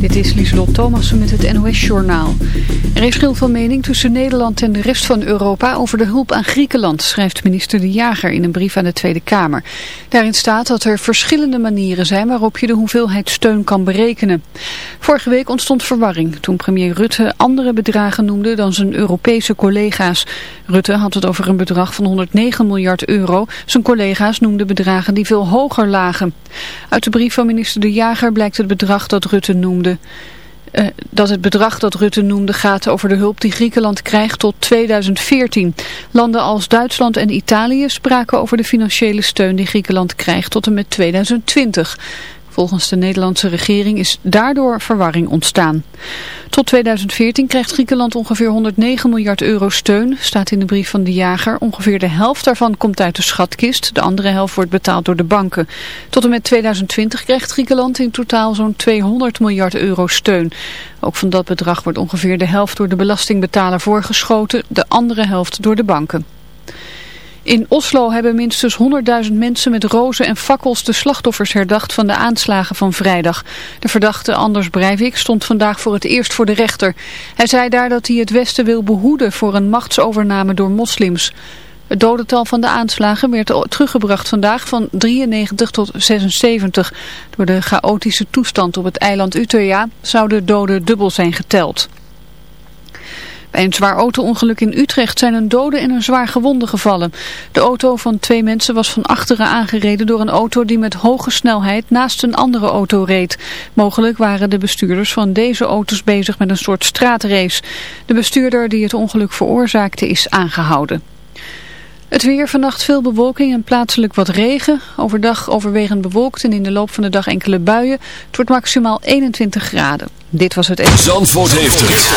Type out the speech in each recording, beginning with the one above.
Dit is Lieselot Thomassen met het NOS-journaal. Er is schil van mening tussen Nederland en de rest van Europa over de hulp aan Griekenland, schrijft minister De Jager in een brief aan de Tweede Kamer. Daarin staat dat er verschillende manieren zijn waarop je de hoeveelheid steun kan berekenen. Vorige week ontstond verwarring toen premier Rutte andere bedragen noemde dan zijn Europese collega's. Rutte had het over een bedrag van 109 miljard euro. Zijn collega's noemden bedragen die veel hoger lagen. Uit de brief van minister De Jager blijkt het bedrag dat Rutte noemde uh, dat het bedrag dat Rutte noemde gaat over de hulp die Griekenland krijgt tot 2014. Landen als Duitsland en Italië spraken over de financiële steun die Griekenland krijgt tot en met 2020. Volgens de Nederlandse regering is daardoor verwarring ontstaan. Tot 2014 krijgt Griekenland ongeveer 109 miljard euro steun, staat in de brief van de jager. Ongeveer de helft daarvan komt uit de schatkist, de andere helft wordt betaald door de banken. Tot en met 2020 krijgt Griekenland in totaal zo'n 200 miljard euro steun. Ook van dat bedrag wordt ongeveer de helft door de belastingbetaler voorgeschoten, de andere helft door de banken. In Oslo hebben minstens 100.000 mensen met rozen en fakkels de slachtoffers herdacht van de aanslagen van vrijdag. De verdachte Anders Breivik stond vandaag voor het eerst voor de rechter. Hij zei daar dat hij het Westen wil behoeden voor een machtsovername door moslims. Het dodental van de aanslagen werd teruggebracht vandaag van 93 tot 76. Door de chaotische toestand op het eiland Utøya zouden doden dubbel zijn geteld. Bij een zwaar auto-ongeluk in Utrecht zijn een dode en een zwaar gewonde gevallen. De auto van twee mensen was van achteren aangereden door een auto die met hoge snelheid naast een andere auto reed. Mogelijk waren de bestuurders van deze auto's bezig met een soort straatrace. De bestuurder die het ongeluk veroorzaakte is aangehouden. Het weer vannacht veel bewolking en plaatselijk wat regen. Overdag overwegend bewolkt en in de loop van de dag enkele buien. Het wordt maximaal 21 graden. Dit was het... Zandvoort heeft het.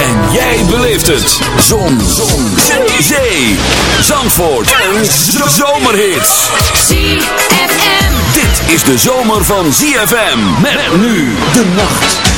En jij beleeft het. Zon. Zon. Zee. Zee. Zandvoort. Een zomerhit. ZFM. Dit is de zomer van ZFM. Met nu de nacht.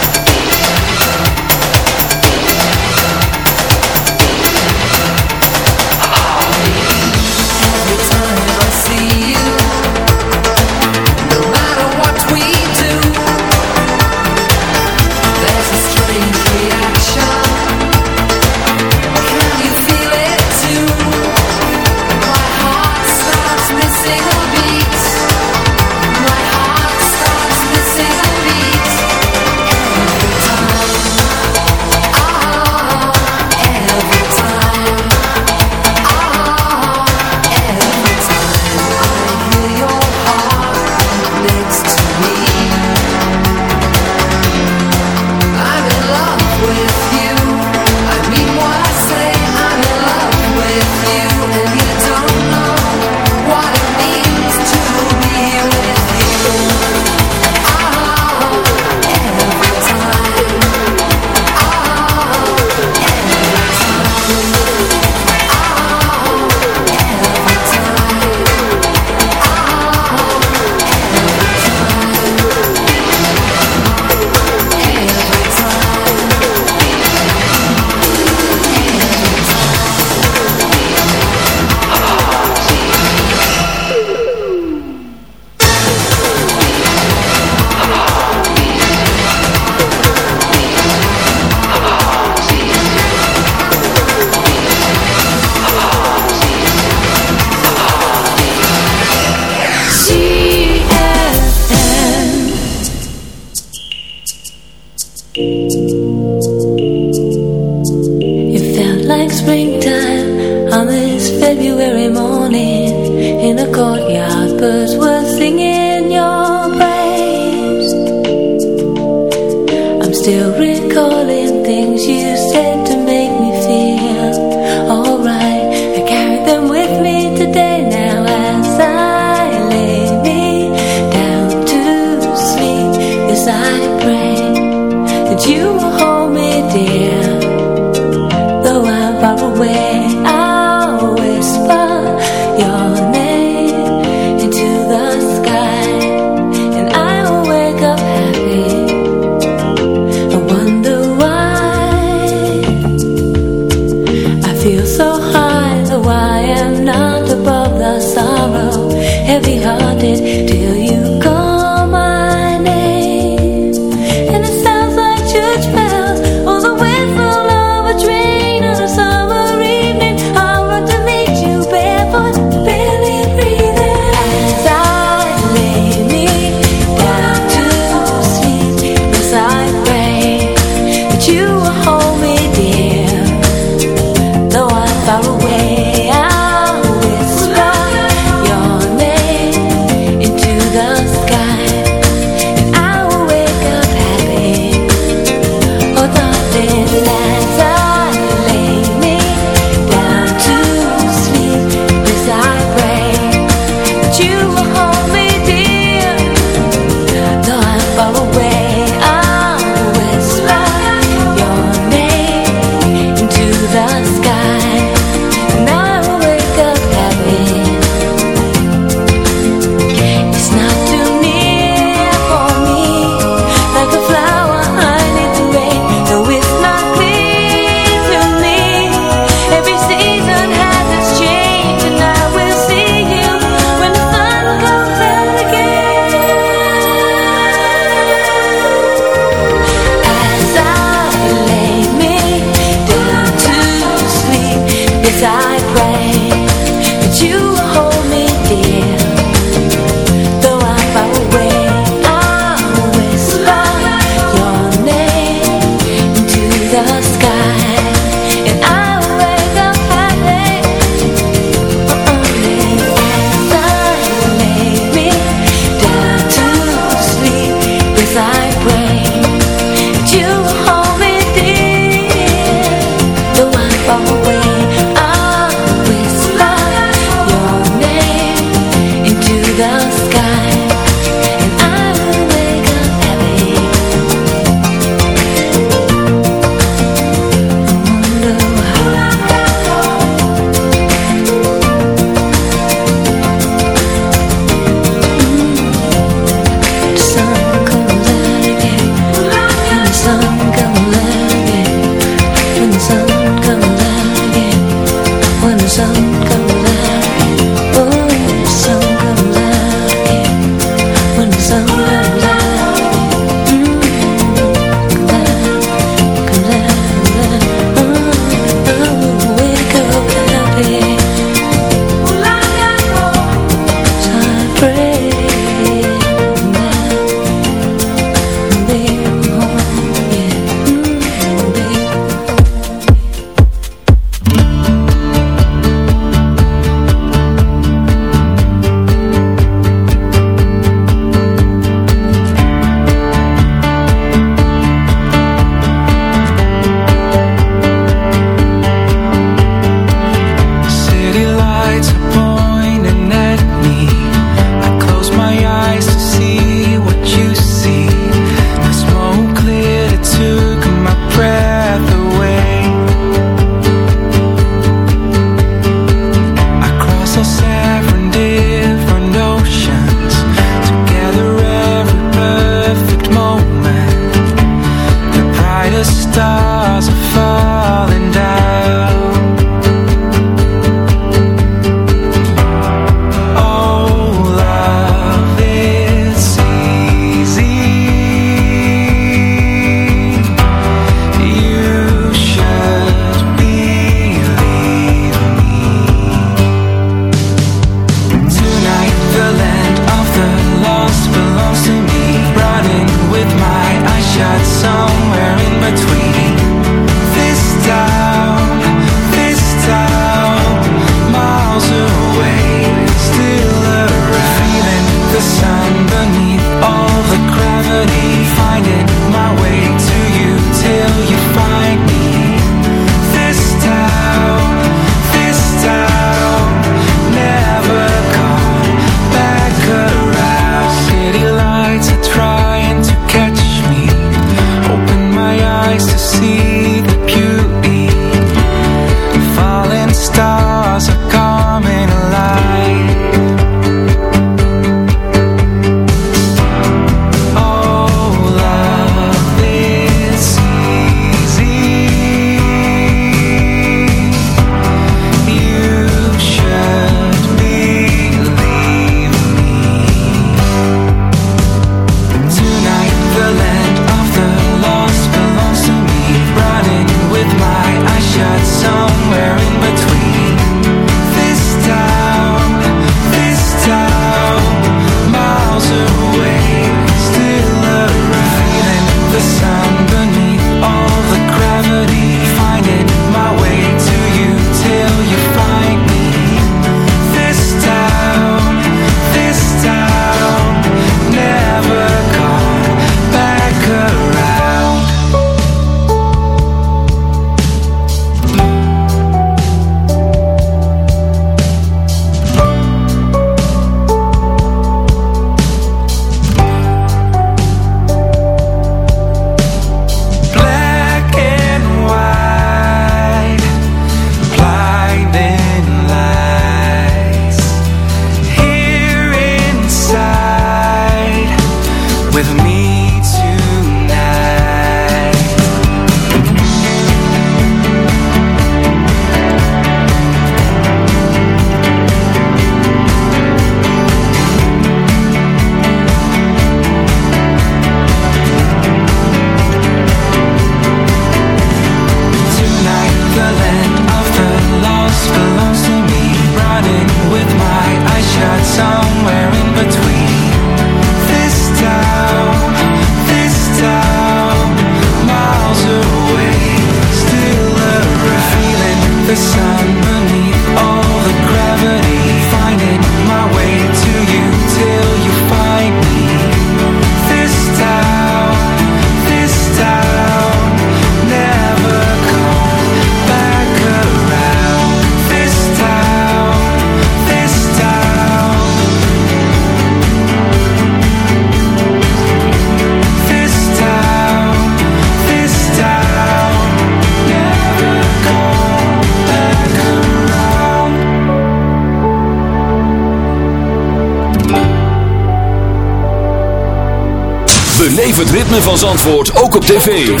Beleef het ritme van Zandvoort ook op tv.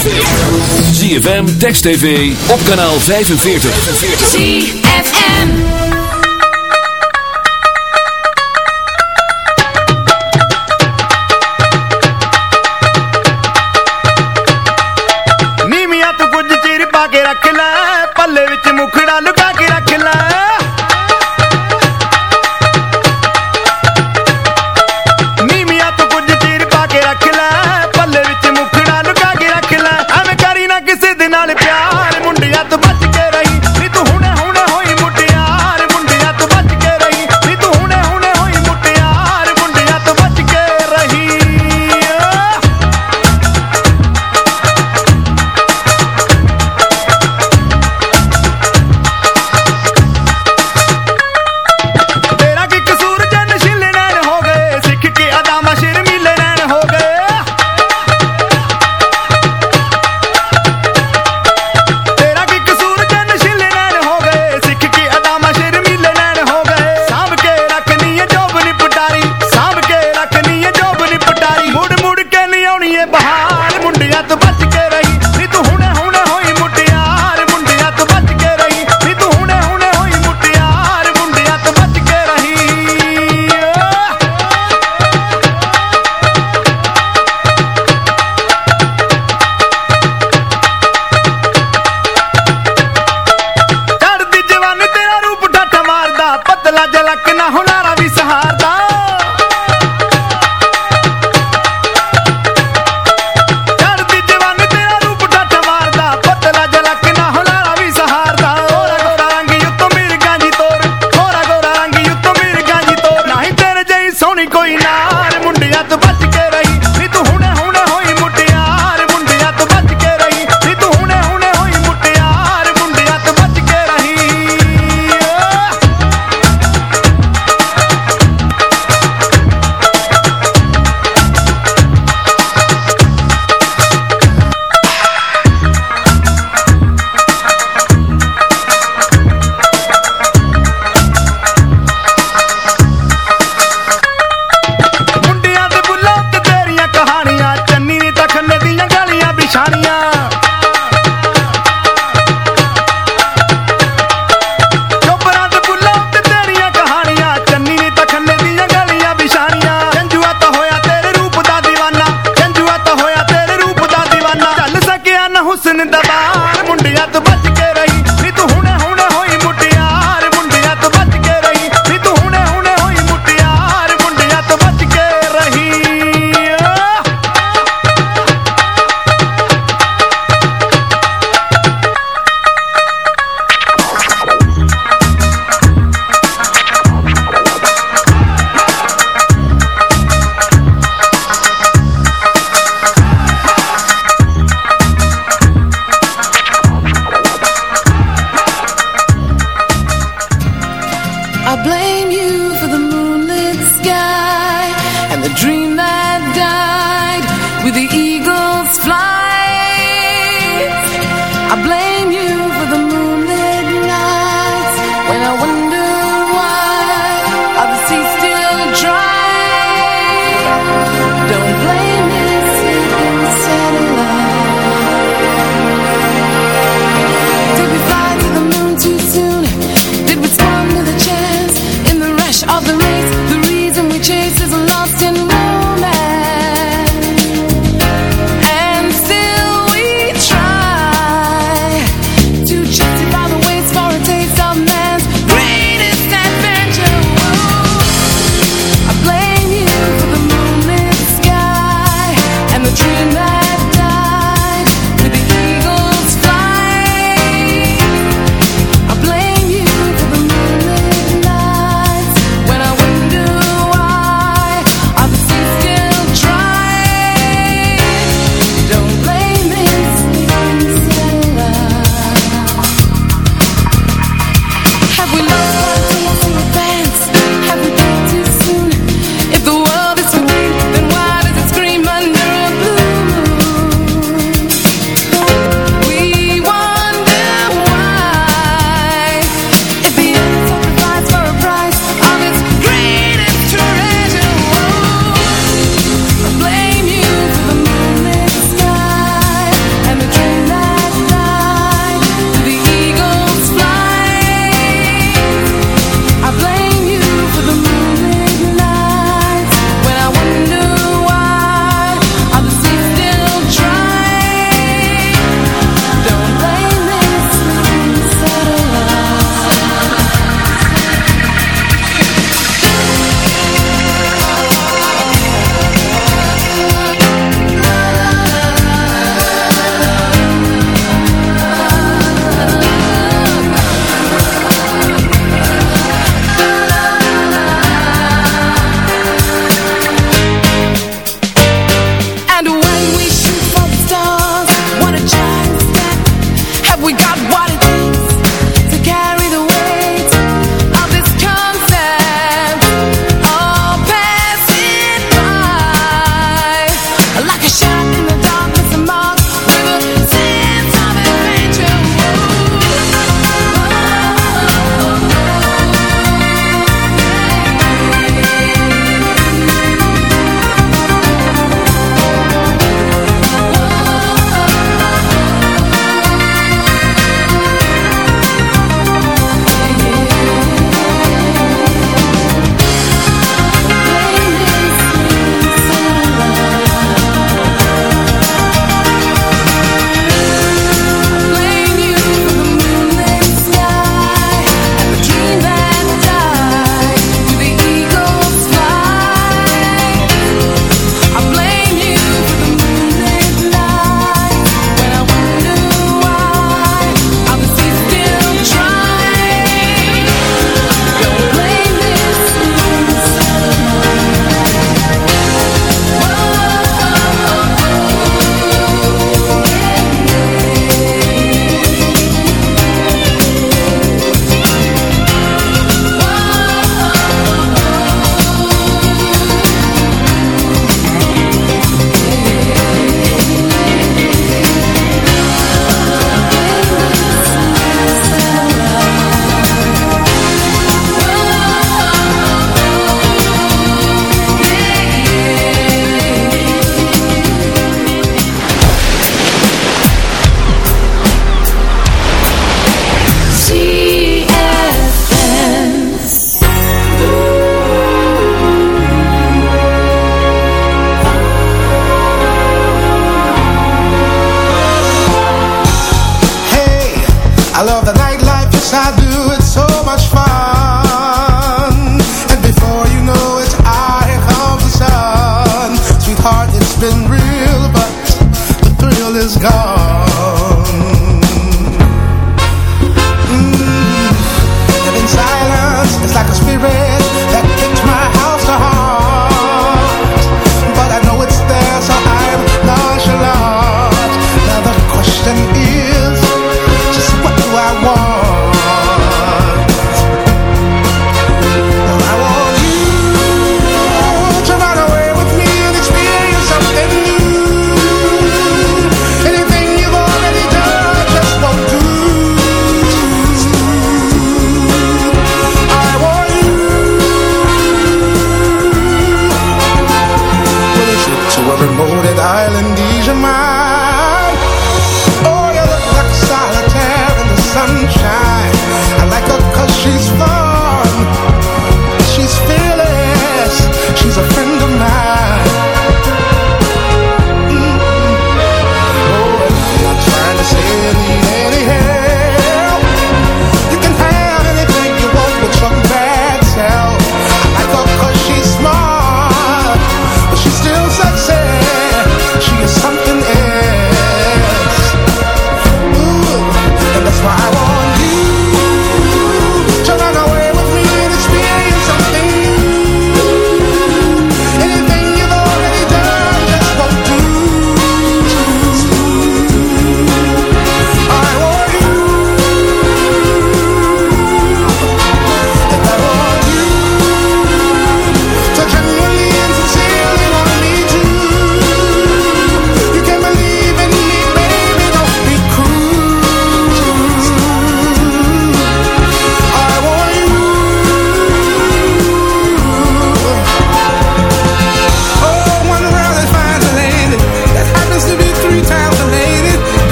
ZFM, Text TV, op kanaal 45. ZFM ਨੀਮੀਆਂ ਤੂੰ